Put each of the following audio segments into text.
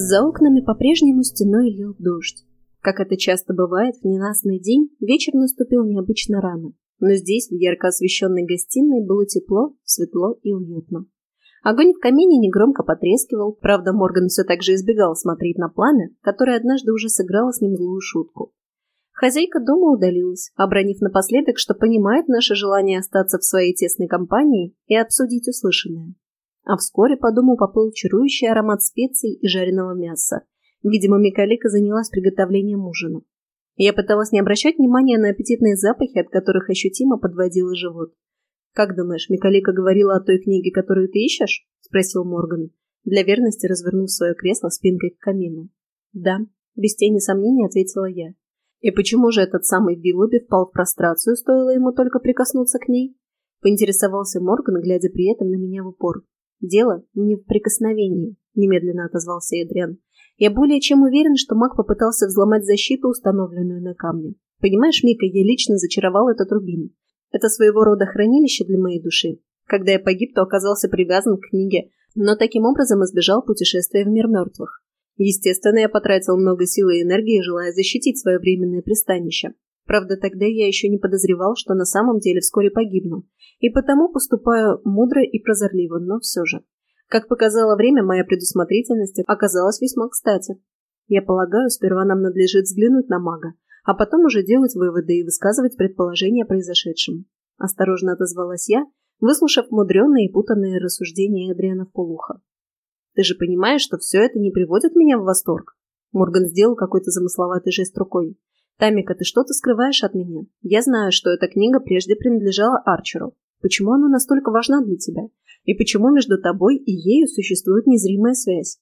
За окнами по-прежнему стеной лил дождь. Как это часто бывает в ненастный день, вечер наступил необычно рано. Но здесь, в ярко освещенной гостиной, было тепло, светло и уютно. Огонь в камине негромко потрескивал, правда, Морган все так же избегал смотреть на пламя, которое однажды уже сыграло с ним злую шутку. Хозяйка дома удалилась, обронив напоследок, что понимает наше желание остаться в своей тесной компании и обсудить услышанное. А вскоре по дому поплыл чарующий аромат специй и жареного мяса. Видимо, Микалика занялась приготовлением ужина. Я пыталась не обращать внимания на аппетитные запахи, от которых ощутимо подводила живот. «Как думаешь, Микалика говорила о той книге, которую ты ищешь?» – спросил Морган, для верности развернув свое кресло спинкой к камину. «Да», – без тени сомнений ответила я. «И почему же этот самый Виллоби впал в прострацию, стоило ему только прикоснуться к ней?» – поинтересовался Морган, глядя при этом на меня в упор. «Дело не в прикосновении», – немедленно отозвался Эдриан. «Я более чем уверен, что маг попытался взломать защиту, установленную на камне. Понимаешь, Мика, я лично зачаровал этот рубин. Это своего рода хранилище для моей души. Когда я погиб, то оказался привязан к книге, но таким образом избежал путешествия в мир мертвых. Естественно, я потратил много сил и энергии, желая защитить свое временное пристанище. Правда, тогда я еще не подозревал, что на самом деле вскоре погибну, и потому поступаю мудро и прозорливо, но все же. Как показало время, моя предусмотрительность оказалась весьма кстати. Я полагаю, сперва нам надлежит взглянуть на мага, а потом уже делать выводы и высказывать предположения о произошедшем. Осторожно отозвалась я, выслушав мудреные и путанные рассуждения Эдриана в полухо. «Ты же понимаешь, что все это не приводит меня в восторг?» Морган сделал какой-то замысловатый жест рукой. «Тамика, ты что-то скрываешь от меня. Я знаю, что эта книга прежде принадлежала Арчеру. Почему она настолько важна для тебя? И почему между тобой и ею существует незримая связь?»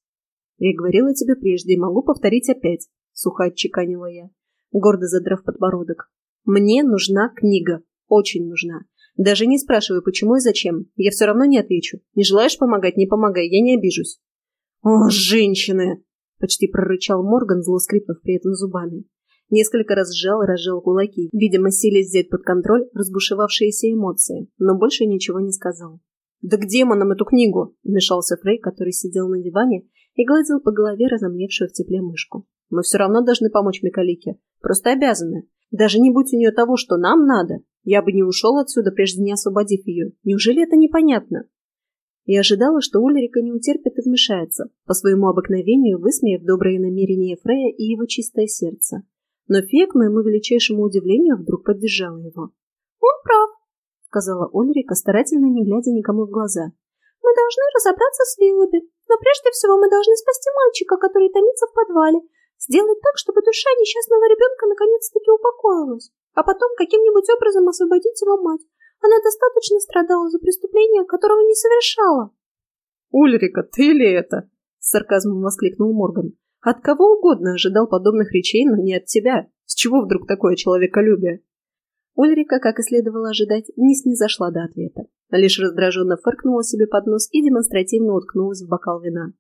«Я говорила тебе прежде и могу повторить опять», — сухо отчеканила я, гордо задрав подбородок. «Мне нужна книга. Очень нужна. Даже не спрашивай, почему и зачем. Я все равно не отвечу. Не желаешь помогать – не помогай, я не обижусь. «О, женщины!» – почти прорычал Морган, зло скрипнув при этом зубами. Несколько раз сжал и разжал кулаки, видимо, силясь взять под контроль разбушевавшиеся эмоции, но больше ничего не сказал. «Да к демонам эту книгу!» – вмешался Фрей, который сидел на диване и гладил по голове разомлевшую в тепле мышку. «Мы все равно должны помочь Микалике. Просто обязаны. Даже не будь у нее того, что нам надо, я бы не ушел отсюда, прежде не освободив ее. Неужели это непонятно? Я ожидала, что Ульрика не утерпит и вмешается, по своему обыкновению высмеяв добрые намерения Фрея и его чистое сердце. Но фея, к моему величайшему удивлению, вдруг поддержала его. «Он прав», — сказала Ульрика, старательно не глядя никому в глаза. «Мы должны разобраться с Виллоби, но прежде всего мы должны спасти мальчика, который томится в подвале, сделать так, чтобы душа несчастного ребенка наконец-таки упокоилась а потом каким-нибудь образом освободить его мать. Она достаточно страдала за преступление, которого не совершала. «Ульрика, ты ли это?» — с сарказмом воскликнул Морган. «От кого угодно ожидал подобных речей, но не от тебя. С чего вдруг такое человеколюбие?» Ульрика, как и следовало ожидать, не снизошла до ответа. Лишь раздраженно фыркнула себе под нос и демонстративно уткнулась в бокал вина.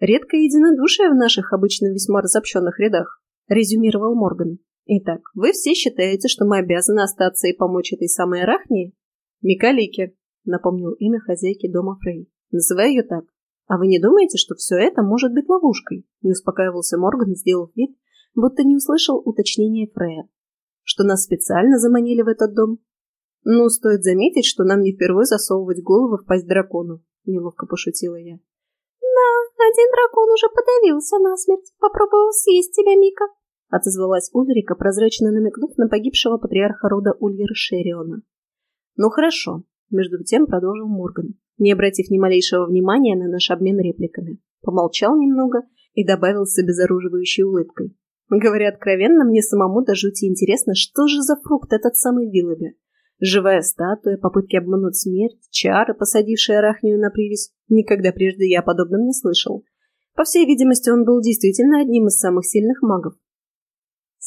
«Редкое единодушие в наших обычно весьма разобщенных рядах», — резюмировал Морган. Итак, вы все считаете, что мы обязаны остаться и помочь этой самой Арахнии? Микалике, напомнил имя хозяйки дома Фрей. Называй ее так. А вы не думаете, что все это может быть ловушкой? Не успокаивался Морган, сделав вид, будто не услышал уточнения Фрея. Что нас специально заманили в этот дом? Ну, стоит заметить, что нам не впервые засовывать голову в пасть дракону, неловко пошутила я. Да, один дракон уже подавился насмерть, попробовал съесть тебя, Мика, — отозвалась Ульрика, прозрачно намекнув на погибшего патриарха рода Ульера Шериона. «Ну хорошо», — между тем продолжил Морган, не обратив ни малейшего внимания на наш обмен репликами. Помолчал немного и добавил с обезоруживающей улыбкой. Говоря откровенно, мне самому до жути интересно, что же за фрукт этот самый Виллоби. Живая статуя, попытки обмануть смерть, чары, посадившие арахнию на привязь. Никогда прежде я о подобном не слышал. По всей видимости, он был действительно одним из самых сильных магов,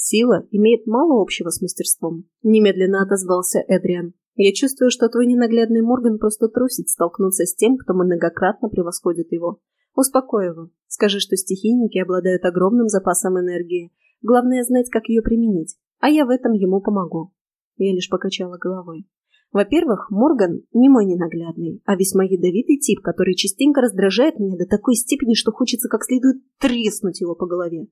Сила имеет мало общего с мастерством, немедленно отозвался Эдриан. Я чувствую, что твой ненаглядный Морган просто трусит столкнуться с тем, кто многократно превосходит его. Успокой его. Скажи, что стихийники обладают огромным запасом энергии. Главное знать, как ее применить. А я в этом ему помогу. Я лишь покачала головой. Во-первых, Морган не мой ненаглядный, а весьма ядовитый тип, который частенько раздражает меня до такой степени, что хочется как следует треснуть его по голове.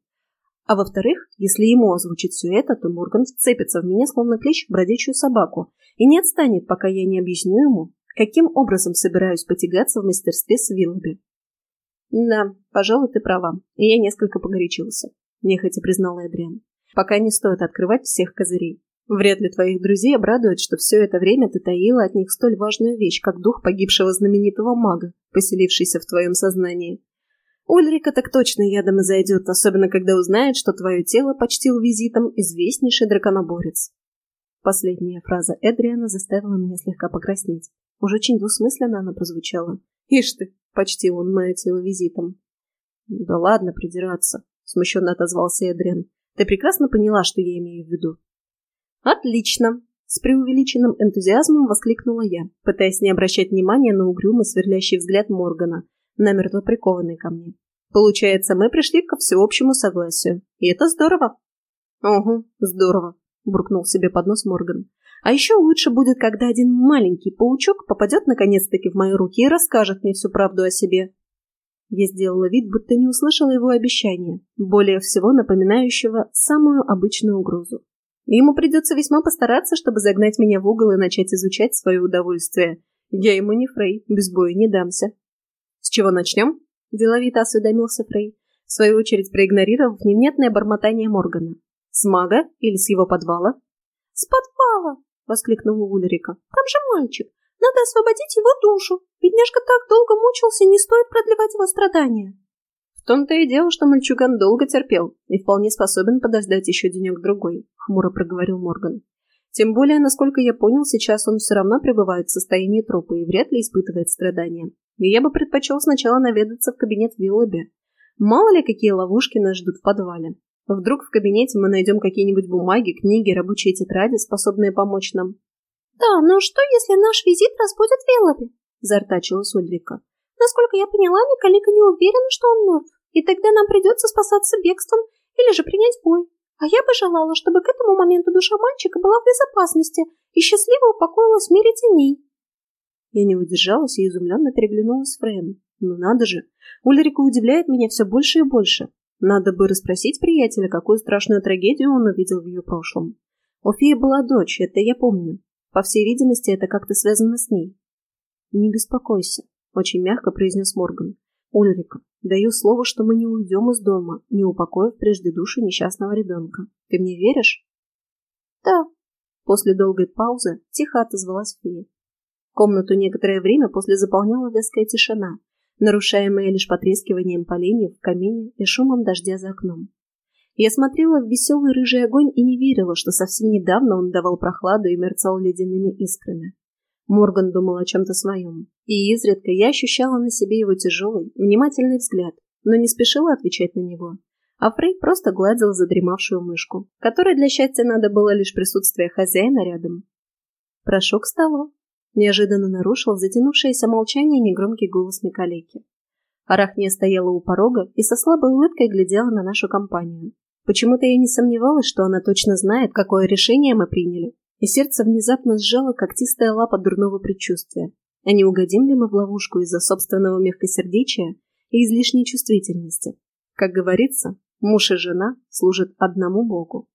А во-вторых, если ему озвучить все это, то Морган вцепится в меня, словно клещ в бродячую собаку, и не отстанет, пока я не объясню ему, каким образом собираюсь потягаться в мастерстве с Виллоби. Да, пожалуй, ты права, и я несколько погорячился, нехотя признал Эдриан. Пока не стоит открывать всех козырей. Вряд ли твоих друзей обрадует, что все это время ты таила от них столь важную вещь, как дух погибшего знаменитого мага, поселившийся в твоем сознании. Ульрика так точно ядом и зайдет, особенно когда узнает, что твое тело почтил визитом известнейший драконоборец. Последняя фраза Эдриана заставила меня слегка покраснеть. Уж очень двусмысленно она прозвучала. Ишь ты, почтил он мое тело визитом. Да ладно придираться, смущенно отозвался Эдриан. Ты прекрасно поняла, что я имею в виду. «Отлично!» — с преувеличенным энтузиазмом воскликнула я, пытаясь не обращать внимания на угрюмый сверлящий взгляд Моргана, намертво прикованный ко мне. «Получается, мы пришли ко всеобщему согласию. И это здорово!» «Угу, здорово!» — буркнул себе под нос Морган. «А еще лучше будет, когда один маленький паучок попадет наконец-таки в мои руки и расскажет мне всю правду о себе». Я сделала вид, будто не услышала его обещания, более всего напоминающего самую обычную угрозу. Ему придется весьма постараться, чтобы загнать меня в угол и начать изучать свое удовольствие. Я ему не Фрей, без боя не дамся. Чего начнем? Деловито осведомился Фрей, в свою очередь проигнорировав невнятное бормотание Моргана. С мага или с его подвала? С подвала! воскликнула Ульрика. Там же мальчик. Надо освободить его душу. Бедняжка так долго мучился, не стоит продлевать его страдания. В том-то и дело, что мальчуган долго терпел и вполне способен подождать еще денек-другой, хмуро проговорил Морган. Тем более, насколько я понял, сейчас он все равно пребывает в состоянии трупа и вряд ли испытывает страдания. И я бы предпочел сначала наведаться в кабинет Виллоби. Мало ли, какие ловушки нас ждут в подвале. Вдруг в кабинете мы найдем какие-нибудь бумаги, книги, рабочие тетради, способные помочь нам. «Да, но что, если наш визит разбудит Виллоби?» – зартачилась Ульрика. Насколько я поняла, Микалика не уверена, что он мертв, и тогда нам придется спасаться бегством или же принять бой. А я бы желала, чтобы к этому моменту душа мальчика была в безопасности и счастливо упокоилась в мире теней. Я не удержалась и изумленно переглянулась с Фреем. Ну надо же, Ульрика удивляет меня все больше и больше. Надо бы расспросить приятеля, какую страшную трагедию он увидел в ее прошлом. У феи была дочь, это я помню. По всей видимости, это как-то связано с ней. Не беспокойся, — очень мягко произнес Морган. «Ульрика, даю слово, что мы не уйдем из дома, не упокоив прежде души несчастного ребенка. Ты мне веришь?» «Да». После долгой паузы тихо отозвалась фея. Комнату некоторое время после заполняла вязкая тишина, нарушаемая лишь потрескиванием поленьев в камине и шумом дождя за окном. Я смотрела в веселый рыжий огонь и не верила, что совсем недавно он давал прохладу и мерцал ледяными искрами. Морган думал о чем-то своем, и изредка я ощущала на себе его тяжелый, внимательный взгляд, но не спешила отвечать на него. А Фрей просто гладил задремавшую мышку, которой для счастья надо было лишь присутствие хозяина рядом. «Прошу к столу», — неожиданно нарушил затянувшееся молчание негромкий голос Микалеки. Арахния стояла у порога и со слабой улыбкой глядела на нашу компанию. Почему-то я не сомневалась, что она точно знает, какое решение мы приняли, и сердце внезапно сжало когтистая лапа дурного предчувствия. А не угодим ли мы в ловушку из-за собственного мягкосердечия и излишней чувствительности? Как говорится, муж и жена служат одному Богу.